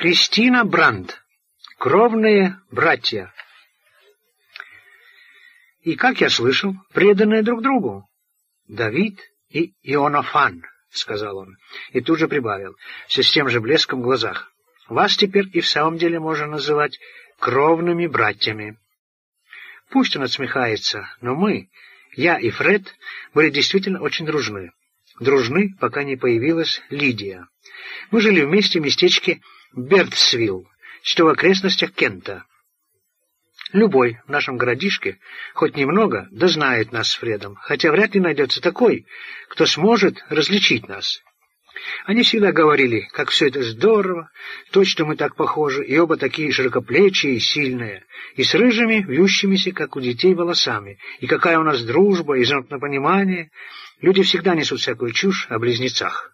Кристина Бранд. Кровные братья. И, как я слышал, преданные друг другу. Давид и Ионофан, — сказал он, и тут же прибавил, все с тем же блеском в глазах. Вас теперь и в самом деле можно называть кровными братьями. Пусть он отсмехается, но мы, я и Фред, были действительно очень дружны. Дружны, пока не появилась Лидия. Мы жили вместе в местечке Бертсвилл, что в окрестностях Кента. Любой в нашем городишке, хоть немного, да знает нас с Фредом, хотя вряд ли найдется такой, кто сможет различить нас. Они всегда говорили, как все это здорово, точно мы так похожи, и оба такие широкоплечие и сильные, и с рыжими, вьющимися, как у детей, волосами, и какая у нас дружба и взаимопонимание. Люди всегда несут всякую чушь о близнецах.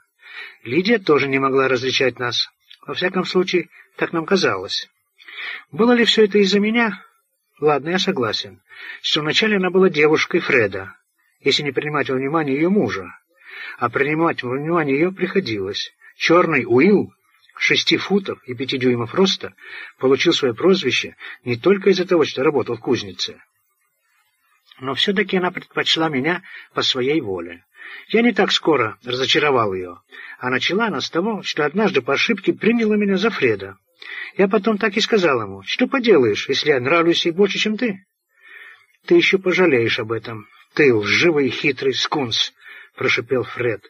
Лидия тоже не могла различать нас. Во всяком случае, так нам казалось. Было ли все это из-за меня? Ладно, я согласен, что вначале она была девушкой Фреда, если не принимать во внимание ее мужа а принимать во внимание ее приходилось. Черный Уилл, шести футов и пяти дюймов роста, получил свое прозвище не только из-за того, что работал в кузнице. Но все-таки она предпочла меня по своей воле. Я не так скоро разочаровал ее, а начала она с того, что однажды по ошибке приняла меня за Фреда. Я потом так и сказал ему, что поделаешь, если я нравлюсь ей больше, чем ты? Ты еще пожалеешь об этом, ты лживый и хитрый скунс, — прошипел Фред.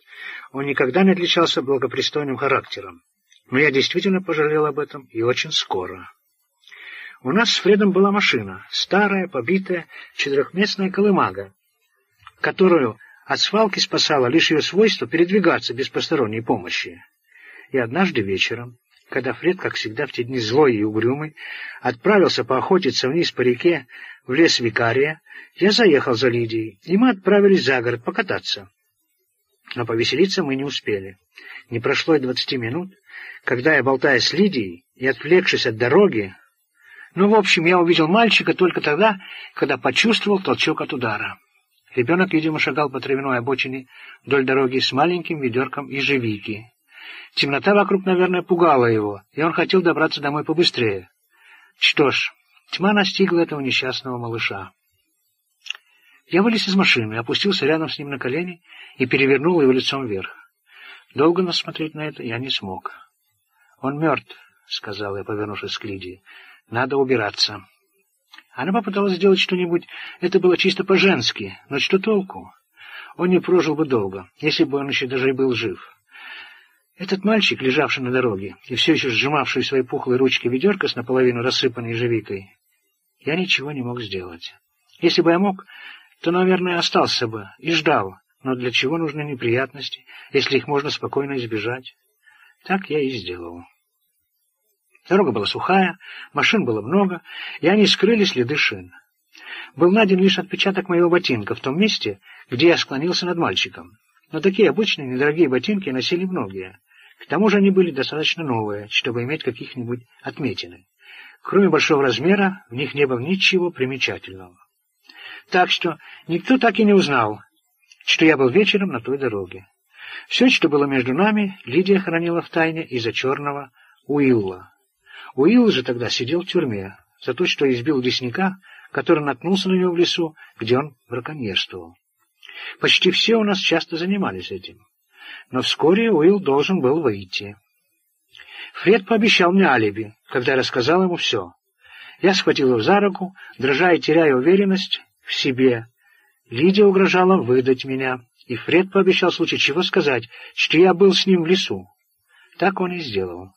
Он никогда не отличался благопристойным характером. Но я действительно пожалел об этом, и очень скоро. У нас с Фредом была машина, старая, побитая, четырехместная колымага, которую от свалки спасало лишь ее свойство передвигаться без посторонней помощи. И однажды вечером, когда Фред, как всегда в те дни злой и угрюмый, отправился поохотиться вниз по реке в лес Викария, я заехал за Лидией, и мы отправились за город покататься. Но повеселиться мы не успели. Не прошло и двадцати минут, когда я, болтая с Лидией и отвлекшись от дороги, ну, в общем, я увидел мальчика только тогда, когда почувствовал толчок от удара. Ребенок, видимо, шагал по травяной обочине вдоль дороги с маленьким ведерком ежевики. Темнота вокруг, наверное, пугала его, и он хотел добраться домой побыстрее. Что ж, тьма настигла этого несчастного малыша. Я вылез из машины, опустился рядом с ним на колени и перевернул его лицом вверх. Долго насмотреть на это я не смог. «Он мертв», — сказал я, повернувшись к Лидии. «Надо убираться». Она попыталась сделать что-нибудь, это было чисто по-женски, но что толку? Он не прожил бы долго, если бы он еще даже и был жив. Этот мальчик, лежавший на дороге и все еще сжимавший в своей пухлой ручке ведерко с наполовину рассыпанной ежевикой, я ничего не мог сделать. Если бы я мог, то, наверное, остался бы и ждал. Но для чего нужны неприятности, если их можно спокойно избежать? Так я и сделал. Дорога была сухая, машин было много, и они скрыли следы шин. Был найден лишь отпечаток моего ботинка в том месте, где я склонился над мальчиком. Но такие обычные недорогие ботинки носили многие. К тому же они были достаточно новые, чтобы иметь каких-нибудь отметины. Кроме большого размера, в них не было ничего примечательного. Так что никто так и не узнал, что я был вечером на той дороге. Все, что было между нами, Лидия хранила в тайне из-за черного Уилла. Уилл же тогда сидел в тюрьме за то, что избил лесника, который наткнулся на него в лесу, где он браконьерствовал. Почти все у нас часто занимались этим. Но вскоре Уилл должен был выйти. Фред пообещал мне алиби, когда я рассказал ему все. Я схватил его за руку, дрожа и теряя уверенность, в себе. Лидия угрожала выдать меня, и Фред пообещал в случае чего сказать, что я был с ним в лесу. Так он и сделал.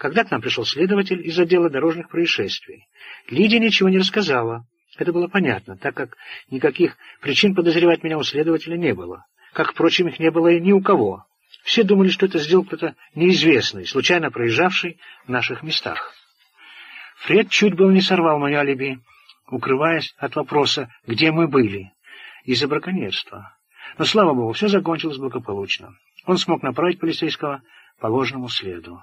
Когда к нам пришел следователь из отдела дорожных происшествий, Лидия ничего не рассказала. Это было понятно, так как никаких причин подозревать меня у следователя не было. Как, впрочем, их не было и ни у кого. Все думали, что это сделал кто-то неизвестный, случайно проезжавший в наших местах. Фред чуть было не сорвал мое алиби, укрываясь от вопроса, где мы были, из-за браконьерства. Но, слава богу, все закончилось благополучно. Он смог направить полицейского по ложному следу.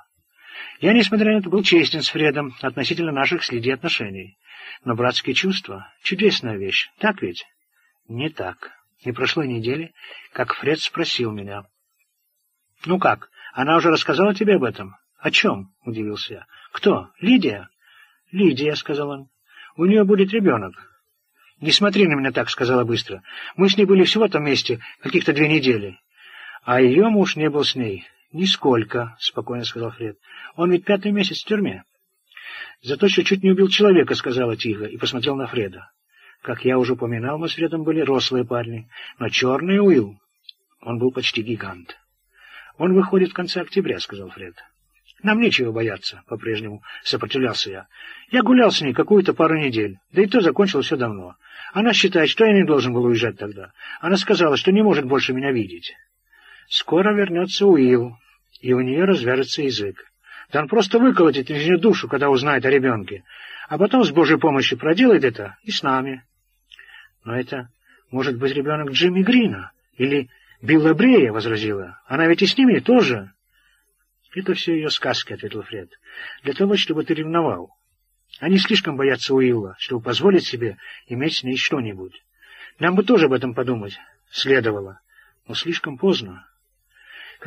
Я, несмотря на это, был честен с Фредом относительно наших следей отношений. Но братские чувства — чудесная вещь, так ведь? Не так. Не прошло недели, как Фред спросил меня. «Ну как, она уже рассказала тебе об этом?» «О чем?» — удивился я. «Кто? Лидия?» «Лидия», — сказал он. «У нее будет ребенок». «Не смотри на меня так», — сказала быстро. «Мы с ней были всего-то вместе каких-то две недели». «А ее муж не был с ней». «Нисколько», — спокойно сказал Фред. «Он ведь пятый месяц в тюрьме». «Зато что чуть не убил человека», — сказала тихо, и посмотрел на Фреда. Как я уже упоминал, мы с Фредом были рослые парни, но черный Уилл, он был почти гигант. «Он выходит в конце октября», — сказал Фред. «Нам нечего бояться», — по-прежнему сопротивлялся я. «Я гулял с ней какую-то пару недель, да и то закончил все давно. Она считает, что я не должен был уезжать тогда. Она сказала, что не может больше меня видеть. Скоро вернется Уилл, и у нее развяжется язык. Да он просто выколотит из нее душу, когда узнает о ребенке, а потом с Божьей помощью проделает это и с нами. Но это может быть ребенок Джимми Грина или Билла Брея, — возразила. Она ведь и с ними тоже. Это все ее сказки, — ответил Фред. Для того, чтобы ты ревновал. Они слишком боятся Уилла, чтобы позволить себе иметь с ней что-нибудь. Нам бы тоже об этом подумать следовало, но слишком поздно.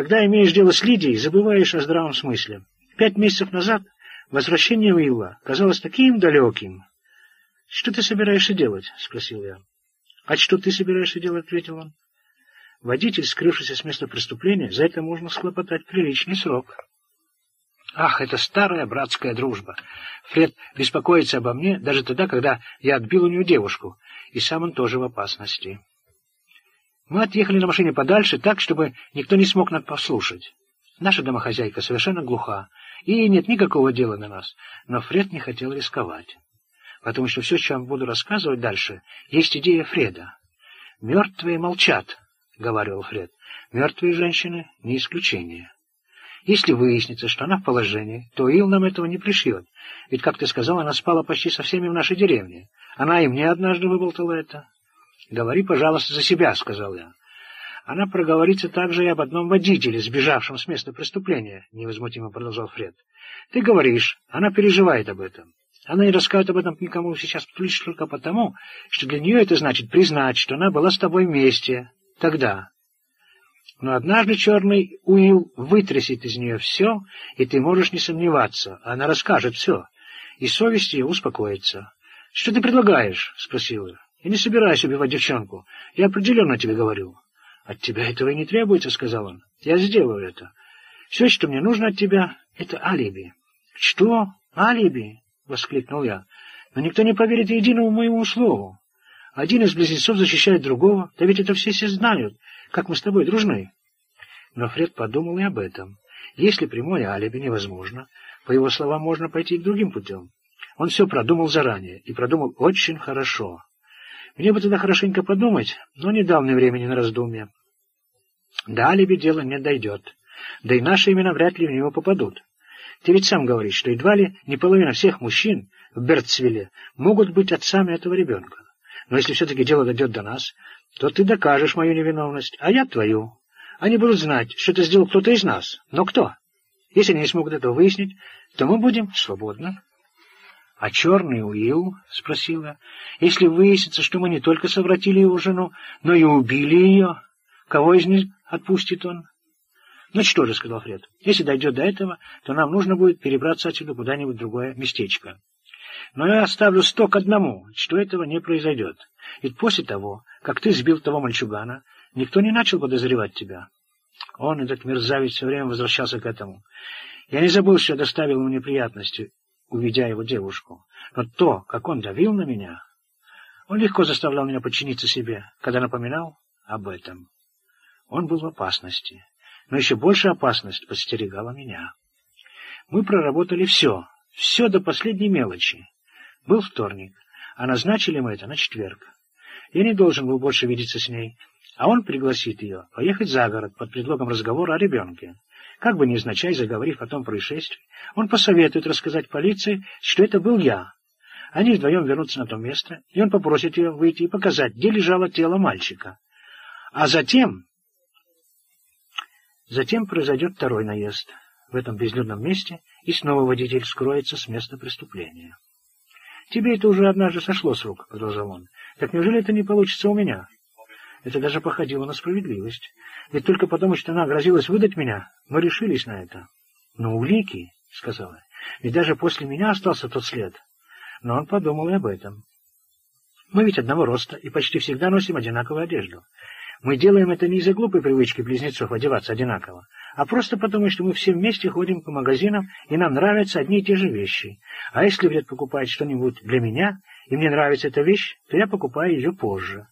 Когда имеешь дело с Лидией, забываешь о здравом смысле. Пять месяцев назад возвращение Уилла казалось таким далеким. — Что ты собираешься делать? — спросил я. — А что ты собираешься делать? — ответил он. — Водитель, скрывшийся с места преступления, за это можно схлопотать приличный срок. Ах, это старая братская дружба. Фред беспокоится обо мне даже тогда, когда я отбил у нее девушку, и сам он тоже в опасности. Мы отъехали на машине подальше, так, чтобы никто не смог нас послушать. Наша домохозяйка совершенно глуха, и ей нет никакого дела на нас, но Фред не хотел рисковать. Потому что все, вам буду рассказывать дальше, есть идея Фреда. «Мертвые молчат», — говорил Фред. «Мертвые женщины — не исключение». Если выяснится, что она в положении, то Ил нам этого не пришьет. Ведь, как ты сказал, она спала почти со всеми в нашей деревне. Она и мне однажды выболтала это. «Говори, пожалуйста, за себя», — сказал я. «Она проговорится также и об одном водителе, сбежавшем с места преступления», — невозмутимо продолжал Фред. «Ты говоришь, она переживает об этом. Она не расскажет об этом никому сейчас только потому, что для нее это значит признать, что она была с тобой вместе. Тогда. Но однажды черный Уилл вытрясет из нее все, и ты можешь не сомневаться, она расскажет все, и совесть ее успокоится. — Что ты предлагаешь? — спросил я. — Я не собираюсь убивать девчонку. Я определенно тебе говорю. — От тебя этого и не требуется, — сказал он. — Я сделаю это. Все, что мне нужно от тебя, — это алиби. — Что? Алиби? — воскликнул я. — Но никто не поверит единому моему слову. Один из близнецов защищает другого, да ведь это все все знают как мы с тобой дружны. Но Фред подумал и об этом. Если прямое алиби невозможно, по его словам, можно пойти к другим путем. Он все продумал заранее, и продумал очень хорошо. Мне бы тогда хорошенько подумать, но не дал мне времени на раздумье. До алиби дело не дойдет, да и наши имена вряд ли в него попадут. Ты ведь сам говоришь, что едва ли не половина всех мужчин в Бертсвилле могут быть отцами этого ребенка. Но если все-таки дело дойдет до нас, то ты докажешь мою невиновность, а я твою. Они будут знать, что это сделал кто-то из нас. Но кто? Если они не смогут этого выяснить, то мы будем свободны. — А черный Уилл? — спросила. — Если выяснится, что мы не только совратили его жену, но и убили ее, кого из них отпустит он? — Ну что же, — сказал Фред, — если дойдет до этого, то нам нужно будет перебраться отсюда куда-нибудь другое местечко. Но я оставлю сто к одному, что этого не произойдет. Ведь после того, как ты сбил того мальчугана, никто не начал подозревать тебя. Он, этот мерзавец, все время возвращался к этому. Я не забыл, что доставил ему неприятности, увидя его девушку. Но то, как он давил на меня... Он легко заставлял меня подчиниться себе, когда напоминал об этом. Он был в опасности, но еще большая опасность подстерегала меня. Мы проработали все, все до последней мелочи. Был вторник, а назначили мы это на четверг. Я не должен был больше видеться с ней, а он пригласит ее поехать за город под предлогом разговора о ребенке. Как бы невзначай заговорив о том происшествии, он посоветует рассказать полиции, что это был я. Они вдвоем вернутся на то место, и он попросит ее выйти и показать, где лежало тело мальчика. А затем... Затем произойдет второй наезд в этом безлюдном месте, и снова водитель скроется с места преступления. «Тебе это уже однажды сошло с рук», — продолжал он. «Так неужели это не получится у меня?» Это даже походило на справедливость. Ведь только потому, что она грозилась выдать меня, мы решились на это. Но улики, — сказала, — ведь даже после меня остался тот след. Но он подумал и об этом. Мы ведь одного роста и почти всегда носим одинаковую одежду. Мы делаем это не из-за глупой привычки близнецов одеваться одинаково, а просто потому, что мы все вместе ходим по магазинам, и нам нравятся одни и те же вещи. А если Фред покупает что-нибудь для меня, и мне нравится эта вещь, то я покупаю ее позже.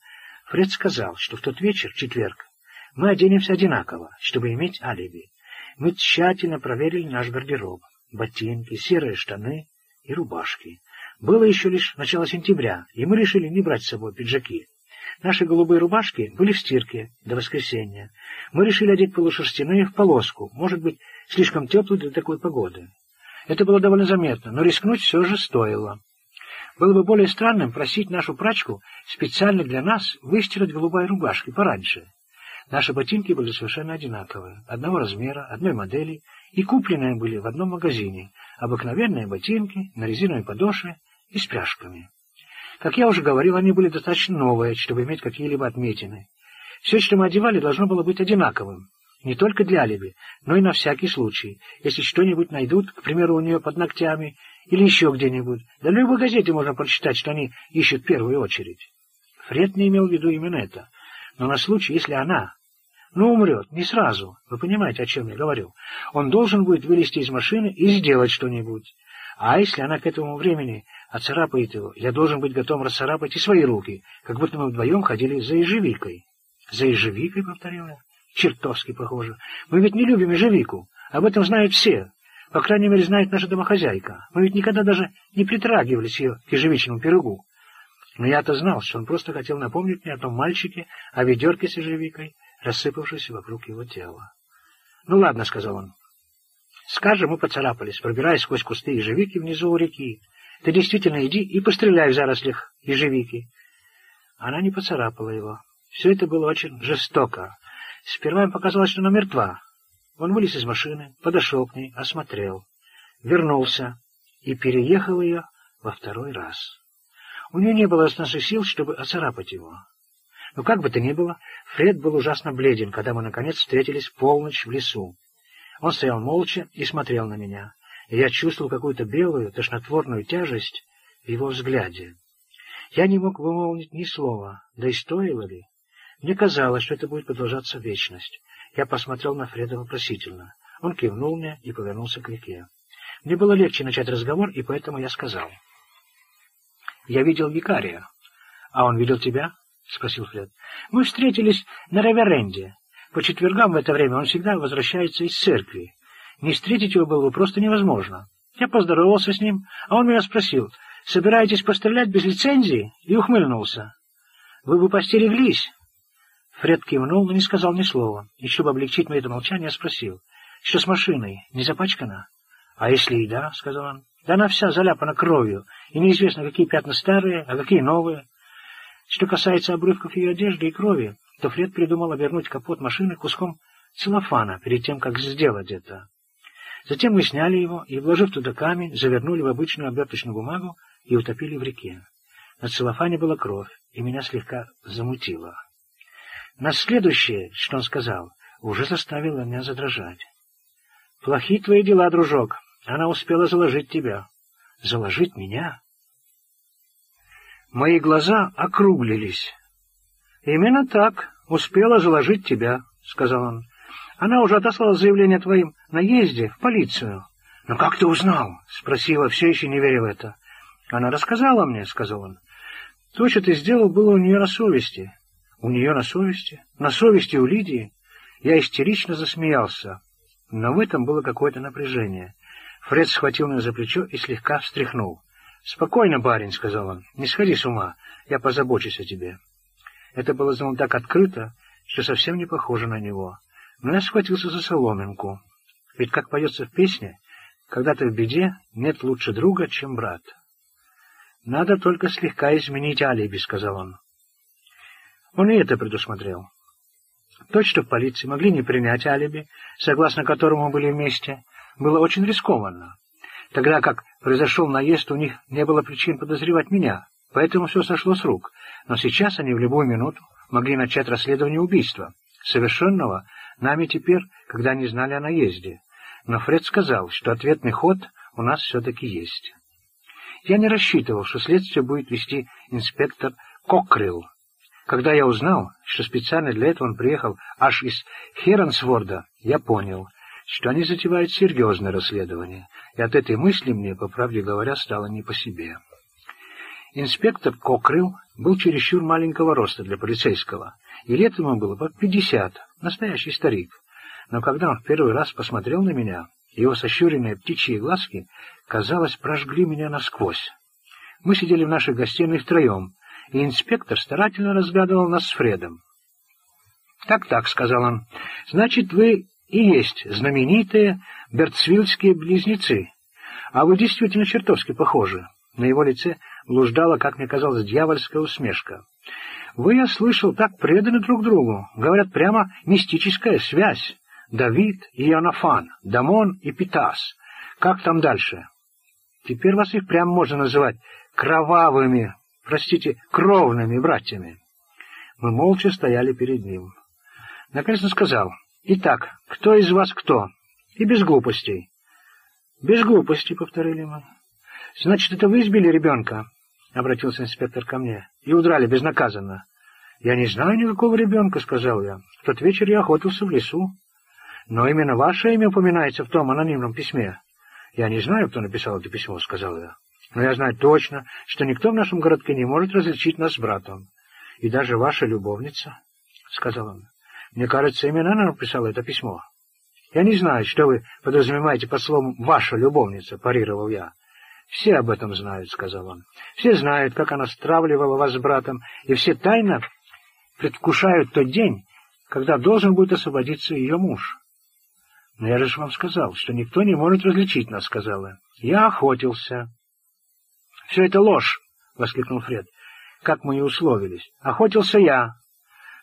Фред сказал, что в тот вечер, четверг, мы оденемся одинаково, чтобы иметь алиби. Мы тщательно проверили наш гардероб. Ботинки, серые штаны и рубашки. Было еще лишь начало сентября, и мы решили не брать с собой пиджаки. Наши голубые рубашки были в стирке до воскресенья. Мы решили одеть полушерстяные в полоску, может быть, слишком теплые для такой погоды. Это было довольно заметно, но рискнуть все же стоило. Было бы более странным просить нашу прачку специально для нас выстирать голубые рубашки пораньше. Наши ботинки были совершенно одинаковые, одного размера, одной модели, и купленные были в одном магазине. Обыкновенные ботинки на резиновой подошве и с пряжками. Как я уже говорил, они были достаточно новые, чтобы иметь какие-либо отметины. Все, что мы одевали, должно было быть одинаковым. Не только для алиби, но и на всякий случай. Если что-нибудь найдут, к примеру, у нее под ногтями или еще где-нибудь, да в любой газете можно прочитать, что они ищут в первую очередь. Фред не имел в виду именно это. Но на случай, если она, ну, умрет, не сразу, вы понимаете, о чем я говорю, он должен будет вылезти из машины и сделать что-нибудь. А если она к этому времени оцарапает его, я должен быть готов расцарапать и свои руки, как будто мы вдвоем ходили за ежевикой. За ежевикой, повторил я. Чертовски похоже. Мы ведь не любим ежевику. Об этом знают все. По крайней мере, знает наша домохозяйка. Мы ведь никогда даже не притрагивались ее к ежевичному пирогу. Но я-то знал, что он просто хотел напомнить мне о том мальчике, о ведерке с ежевикой, рассыпавшейся вокруг его тела. — Ну ладно, — сказал он, Скажем, мы поцарапались, пробираясь сквозь кусты ежевики внизу у реки. Ты действительно иди и постреляй в зарослях ежевики. Она не поцарапала его. Все это было очень жестоко. Сперва им показалось, что она мертва. Он вылез из машины, подошел к ней, осмотрел, вернулся и переехал ее во второй раз. У нее не было наших сил, чтобы оцарапать его. Но как бы то ни было, Фред был ужасно бледен, когда мы, наконец, встретились полночь в лесу. Он стоял молча и смотрел на меня, и я чувствовал какую-то белую, тошнотворную тяжесть в его взгляде. Я не мог вымолвить ни слова, да и стоило ли. Мне казалось, что это будет продолжаться вечность. Я посмотрел на Фреда вопросительно. Он кивнул мне и повернулся к реке. Мне было легче начать разговор, и поэтому я сказал. «Я видел викария». «А он видел тебя?» — спросил Фред. «Мы встретились на Реверенде. По четвергам в это время он всегда возвращается из церкви. Не встретить его было бы просто невозможно. Я поздоровался с ним, а он меня спросил, «Собираетесь пострелять без лицензии?» и ухмыльнулся. «Вы бы постереглись». Фред кивнул, но не сказал ни слова, и чтобы облегчить мне это молчание, спросил, «Что с машиной? Не запачкана?» «А если и да?» — сказал он. «Да она вся заляпана кровью, и неизвестно, какие пятна старые, а какие новые. Что касается обрывков ее одежды и крови, то Фред придумал обернуть капот машины куском целлофана перед тем, как сделать это. Затем мы сняли его и, вложив туда камень, завернули в обычную оберточную бумагу и утопили в реке. На целлофане была кровь, и меня слегка замутило. На следующее, что он сказал, уже заставило меня задрожать. «Плохи твои дела, дружок. Она успела заложить тебя». «Заложить меня?» Мои глаза округлились. «Именно так. Успела заложить тебя», — сказал он. «Она уже отослала заявление о твоем наезде в полицию». «Но как ты узнал?» — спросила, все еще не веря в это. «Она рассказала мне», — сказал он. «То, что ты сделал, было у нее на совести». «У нее на совести? На совести у Лидии?» Я истерично засмеялся, но в этом было какое-то напряжение. Фред схватил меня за плечо и слегка встряхнул. «Спокойно, барин», — сказал он, — «не сходи с ума, я позабочусь о тебе». Это было сделано так открыто, что совсем не похоже на него. Но я схватился за соломинку. Ведь, как поется в песне, когда ты в беде, нет лучше друга, чем брат. «Надо только слегка изменить алиби», — сказал он. Он и это предусмотрел. То, что в полиции могли не принять алиби, согласно которому были вместе, было очень рискованно. Тогда как произошел наезд, у них не было причин подозревать меня. Поэтому все сошло с рук, но сейчас они в любую минуту могли начать расследование убийства, совершенного нами теперь, когда они знали о наезде. Но Фред сказал, что ответный ход у нас все-таки есть. Я не рассчитывал, что следствие будет вести инспектор Кокрилл. Когда я узнал, что специально для этого он приехал аж из Херансворда, я понял, что они затевают серьезное расследование, и от этой мысли мне, по правде говоря, стало не по себе. Инспектор Кокрилл был чересчур маленького роста для полицейского, и лет ему было под пятьдесят, настоящий старик. Но когда он в первый раз посмотрел на меня, его сощуренные птичьи глазки, казалось, прожгли меня насквозь. Мы сидели в нашей гостиной втроем, и инспектор старательно разглядывал нас с Фредом. «Так-так», — сказал он, — «значит, вы и есть знаменитые Берцвильские близнецы. А вы действительно чертовски похожи». На его лице блуждала, как мне казалось, дьявольская усмешка. «Вы, я слышал, так преданы друг другу. Говорят, прямо мистическая связь. Давид и Иоаннафан, Дамон и Питас. Как там дальше? Теперь вас их прямо можно называть кровавыми, простите, кровными братьями». Мы молча стояли перед ним. Наконец он сказал, «Итак, кто из вас кто?» И без глупостей. «Без глупостей», — повторили мы. «Значит, это вы избили ребенка?» — обратился инспектор ко мне. «И удрали безнаказанно». «Я не знаю никакого ребенка», — сказал я. «В тот вечер я охотился в лесу». «Но именно ваше имя упоминается в том анонимном письме». «Я не знаю, кто написал это письмо», — сказал я. «Но я знаю точно, что никто в нашем городке не может различить нас с братом. И даже ваша любовница», — сказал он. «Мне кажется, именно она написала это письмо». «Я не знаю, что вы подразумеваете под словом «ваша любовница», — парировал я. «Все об этом знают», — сказал он. «Все знают, как она стравливала вас с братом, и все тайно предвкушают тот день, когда должен будет освободиться ее муж». «Но я же вам сказал, что никто не может различить нас», — сказала. «Я охотился». «Все это ложь!» — воскликнул Фред. «Как мы и условились. Охотился я».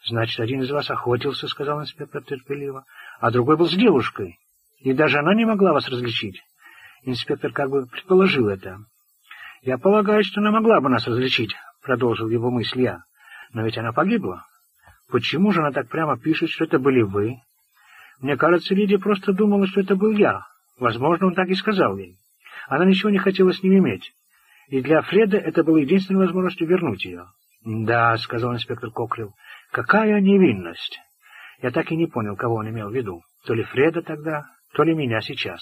«Значит, один из вас охотился», — сказал инспектор терпеливо, «а другой был с девушкой, и даже она не могла вас различить». Инспектор как бы предположил это. «Я полагаю, что она могла бы нас различить», — продолжил его мысль я. «Но ведь она погибла. Почему же она так прямо пишет, что это были вы?» Мне кажется, Лидия просто думала, что это был я. Возможно, он так и сказал ей. Она ничего не хотела с ним иметь. И для Фреда это было единственной возможностью вернуть ее. «Да», — сказал инспектор Кокрил, — «какая невинность!» Я так и не понял, кого он имел в виду. То ли Фреда тогда, то ли меня сейчас.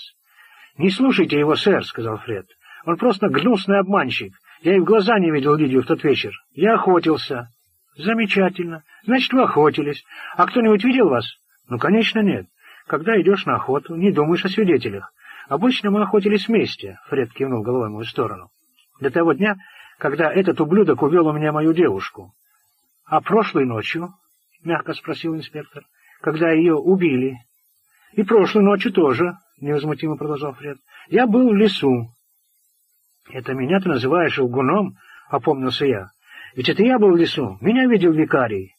«Не слушайте его, сэр», — сказал Фред. «Он просто гнусный обманщик. Я и в глаза не видел Лидию в тот вечер. Я охотился». «Замечательно. Значит, вы охотились. А кто-нибудь видел вас?» «Ну, конечно, нет. Когда идешь на охоту, не думаешь о свидетелях. Обычно мы охотились вместе», — Фред кивнул головой в мою сторону. «До того дня, когда этот ублюдок увел у меня мою девушку». «А прошлой ночью?» — мягко спросил инспектор. «Когда ее убили?» «И прошлой ночью тоже», — невозмутимо продолжал Фред. «Я был в лесу». «Это меня ты называешь лгуном?» — опомнился я. «Ведь это я был в лесу. Меня видел викарий».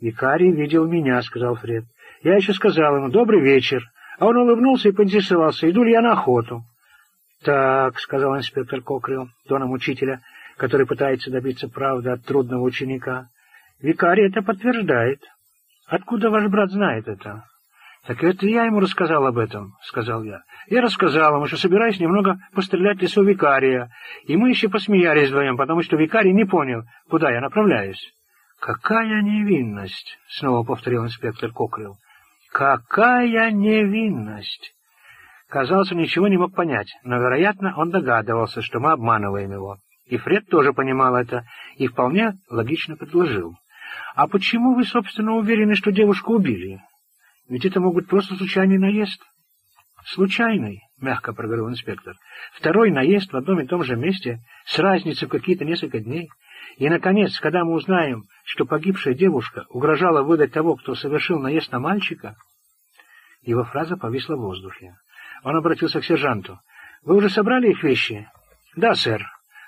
«Викарий видел меня», — сказал Фред. «Я еще сказал ему «добрый вечер», а он улыбнулся и поинтересовался, иду ли я на охоту. «Так», — сказал инспектор Кокрил, тоном учителя, который пытается добиться правды от трудного ученика. «Викарий это подтверждает. Откуда ваш брат знает это?» «Так это я ему рассказал об этом», — сказал я. «Я рассказал ему, что собираюсь немного пострелять в лесу викария, и мы еще посмеялись вдвоем, потому что викарий не понял, куда я направляюсь». «Какая невинность!» — снова повторил инспектор Кокрил. «Какая невинность!» Казалось, ничего не мог понять, но, вероятно, он догадывался, что мы обманываем его. И Фред тоже понимал это, и вполне логично предложил. «А почему вы, собственно, уверены, что девушку убили?» Ведь это мог быть просто случайный наезд. Случайный, мягко проговорил инспектор. Второй наезд в одном и том же месте, с разницей в какие-то несколько дней. И, наконец, когда мы узнаем, что погибшая девушка угрожала выдать того, кто совершил наезд на мальчика... Его фраза повисла в воздухе. Он обратился к сержанту. «Вы уже собрали их вещи?» «Да, сэр.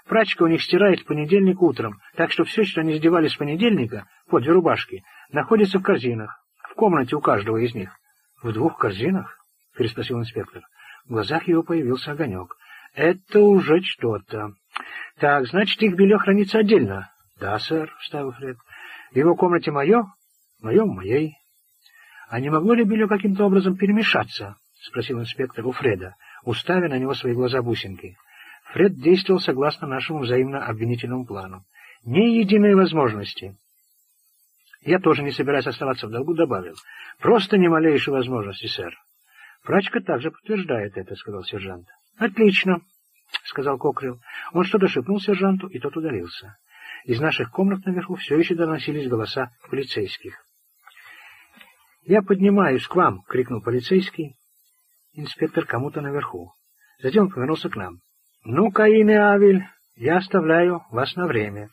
Прачка у них стирает в понедельник утром, так что все, что они издевались с понедельника, по две рубашки, находится в корзинах комнате у каждого из них. — В двух корзинах? — переспросил инспектор. В глазах его появился огонек. — Это уже что-то. — Так, значит, их белье хранится отдельно? — Да, сэр, — вставил Фред. — В его комнате мое? — Мое в моей. — А не могло ли белье каким-то образом перемешаться? — спросил инспектор у Фреда, уставя на него свои глаза-бусинки. Фред действовал согласно нашему взаимно обвинительному плану. Ни единой возможности. Я тоже не собираюсь оставаться в долгу, добавил. Просто ни малейшей возможности, сэр. Прачка также подтверждает это, сказал сержант. Отлично, сказал Кокрил. Он что-то шепнул сержанту, и тот удалился. Из наших комнат наверху все еще доносились голоса полицейских. «Я поднимаюсь к вам!» — крикнул полицейский. Инспектор кому-то наверху. Затем он повернулся к нам. «Ну, Каин и Авель, я оставляю вас на время.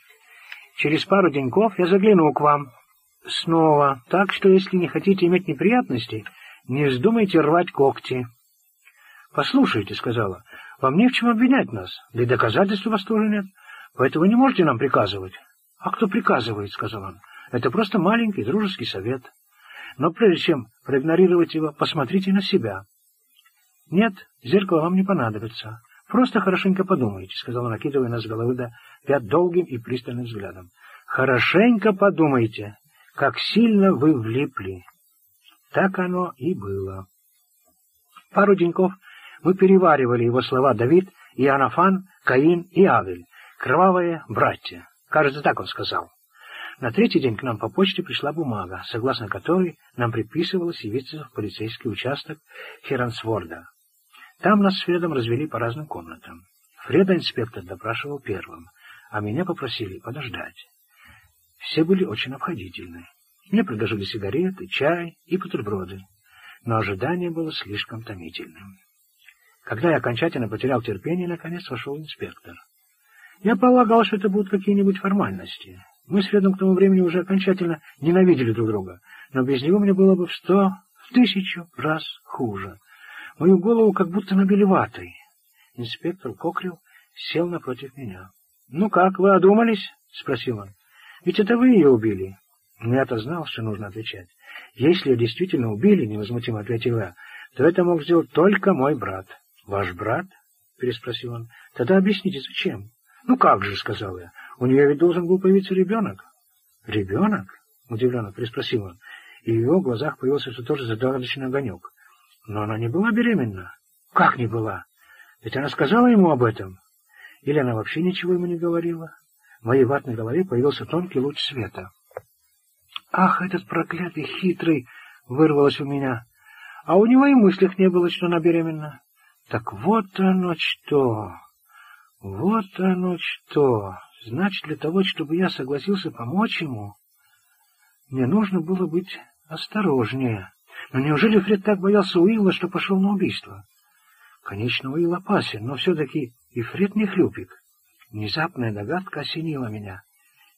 Через пару деньков я загляну к вам снова, так что, если не хотите иметь неприятностей, не вздумайте рвать когти». «Послушайте», — сказала, — «вам не в чем обвинять нас, да и доказательств у вас тоже нет, поэтому не можете нам приказывать». «А кто приказывает?» — сказал он. «Это просто маленький дружеский совет». Но прежде чем проигнорировать его, посмотрите на себя. Нет, зеркало вам не понадобится. Просто хорошенько подумайте, — сказал он, накидывая нас с головы до пят долгим и пристальным взглядом. Хорошенько подумайте, как сильно вы влипли. Так оно и было. Пару деньков мы переваривали его слова Давид, и Анафан, Каин и Авель, кровавые братья. Кажется, так он сказал. На третий день к нам по почте пришла бумага, согласно которой нам предписывалось явиться в полицейский участок Херансворда. Там нас с Фредом развели по разным комнатам. Фреда инспектор допрашивал первым, а меня попросили подождать. Все были очень обходительны. Мне предложили сигареты, чай и бутерброды, но ожидание было слишком томительным. Когда я окончательно потерял терпение, наконец вошел инспектор. Я полагал, что это будут какие-нибудь формальности. Мы с Фредом к тому времени уже окончательно ненавидели друг друга, но без него мне было бы в сто, в тысячу раз хуже. Мою голову как будто набили ватой. Инспектор Кокрил сел напротив меня. — Ну как, вы одумались? — спросил он. — Ведь это вы ее убили. Но я-то знал, что нужно отвечать. — Если ее действительно убили, — невозмутимо ответил я, — то это мог сделать только мой брат. — Ваш брат? — переспросил он. — Тогда объясните, зачем? — Ну как же, — сказал я. У нее ведь должен был появиться ребенок. — Ребенок? — удивленно переспросил он, и в его глазах появился все тот же загадочный огонек. Но она не была беременна. — Как не была? Ведь она сказала ему об этом. Или она вообще ничего ему не говорила? В моей ватной голове появился тонкий луч света. «Ах, этот проклятый хитрый!» — вырвалось у меня. А у него и мыслях не было, что она беременна. Так вот оно что! Вот оно что! Значит, для того, чтобы я согласился помочь ему, мне нужно было быть осторожнее. Но неужели Фред так боялся Уилла, что пошел на убийство? Конечно, Уилл опасен, но все-таки и Фред не хлюпик. Внезапная догадка осенила меня.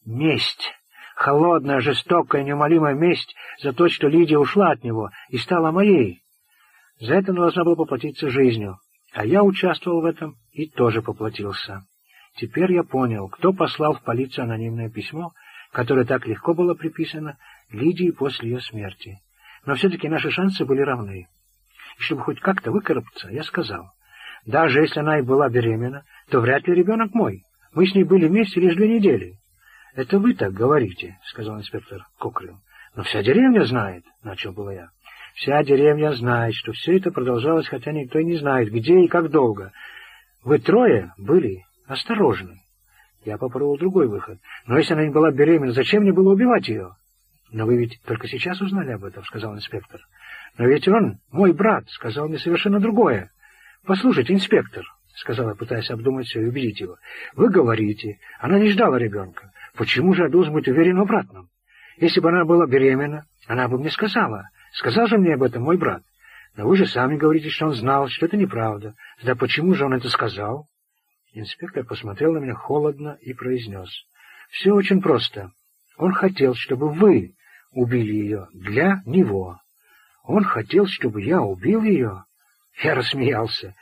Месть! Холодная, жестокая, неумолимая месть за то, что Лидия ушла от него и стала моей. За это должна была поплатиться жизнью, а я участвовал в этом и тоже поплатился. Теперь я понял, кто послал в полицию анонимное письмо, которое так легко было приписано Лидии после ее смерти. Но все-таки наши шансы были равны. И чтобы хоть как-то выкарабкаться, я сказал, даже если она и была беременна, то вряд ли ребенок мой. Мы с ней были вместе лишь две недели. — Это вы так говорите, — сказал инспектор Кокрил. — Но вся деревня знает, — начал было я. Вся деревня знает, что все это продолжалось, хотя никто и не знает, где и как долго. Вы трое были осторожны. Я попробовал другой выход. Но если она не была беременна, зачем мне было убивать ее? Но вы ведь только сейчас узнали об этом, сказал инспектор. Но ведь он, мой брат, сказал мне совершенно другое. Послушайте, инспектор, сказала, пытаясь обдумать все и убедить его. Вы говорите, она не ждала ребенка. Почему же я должен быть уверен в обратном? Если бы она была беременна, она бы мне сказала. Сказал же мне об этом мой брат. Но вы же сами говорите, что он знал, что это неправда. Да почему же он это сказал? Инспектор посмотрел на меня холодно и произнес. «Все очень просто. Он хотел, чтобы вы убили ее для него. Он хотел, чтобы я убил ее?» Я рассмеялся.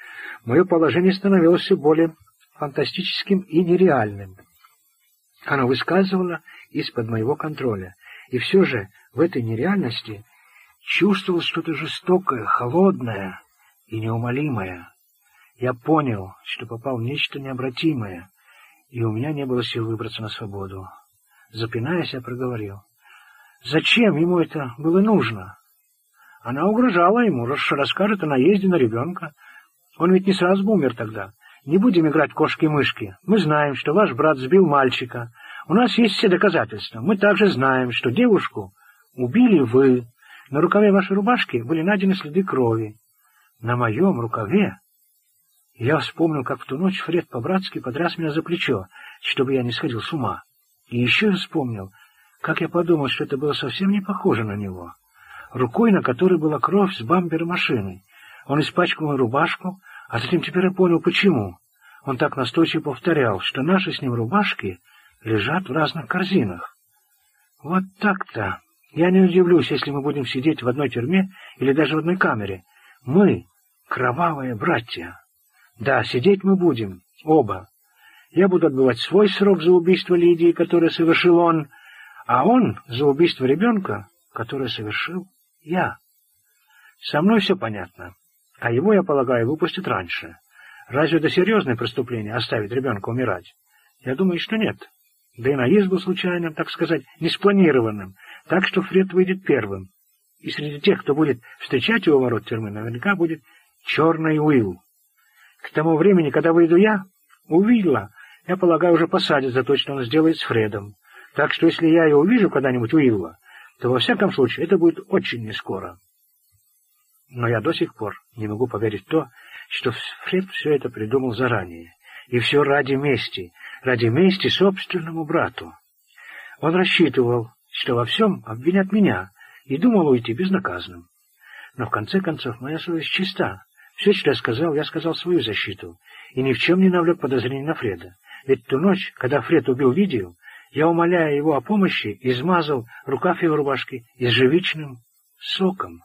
Мое положение становилось все более фантастическим и нереальным. Оно высказывало из-под моего контроля. И все же в этой нереальности чувствовалось что-то жестокое, холодное и неумолимое. Я понял, что попал в нечто необратимое, и у меня не было сил выбраться на свободу. Запинаясь, я проговорил. Зачем ему это было нужно? Она угрожала ему, расскажет о наезде на ребенка. Он ведь не сразу бы умер тогда. Не будем играть кошки-мышки. Мы знаем, что ваш брат сбил мальчика. У нас есть все доказательства. Мы также знаем, что девушку убили вы. На рукаве вашей рубашки были найдены следы крови. На моем рукаве? Я вспомнил, как в ту ночь Фред по-братски подряс меня за плечо, чтобы я не сходил с ума. И еще вспомнил, как я подумал, что это было совсем не похоже на него. Рукой, на которой была кровь с бампера машины. Он испачкал мою рубашку, а затем теперь я понял, почему. Он так настойчиво повторял, что наши с ним рубашки лежат в разных корзинах. Вот так-то. Я не удивлюсь, если мы будем сидеть в одной тюрьме или даже в одной камере. Мы — кровавые братья. Да, сидеть мы будем, оба. Я буду отбывать свой срок за убийство Лидии, которое совершил он, а он за убийство ребенка, которое совершил я. Со мной все понятно, а его, я полагаю, выпустят раньше. Разве это серьезное преступление — оставить ребенка умирать? Я думаю, что нет. Да и наезд был случайным, так сказать, неспланированным, так что Фред выйдет первым. И среди тех, кто будет встречать его ворот тюрьмы, наверняка будет черный Уилл. К тому времени, когда выйду я, Уилла, я полагаю, уже посадят за то, что он сделает с Фредом. Так что если я его увижу когда-нибудь Уилла, то во всяком случае это будет очень нескоро. Но я до сих пор не могу поверить в то, что Фред все это придумал заранее. И все ради мести, ради мести собственному брату. Он рассчитывал, что во всем обвинят меня, и думал уйти безнаказанным. Но в конце концов моя совесть чиста. Все, что я сказал, я сказал свою защиту, и ни в чем не навлек подозрений на Фреда. Ведь ту ночь, когда Фред убил Лидию, я, умоляя его о помощи, измазал рукав его рубашки изживичным соком.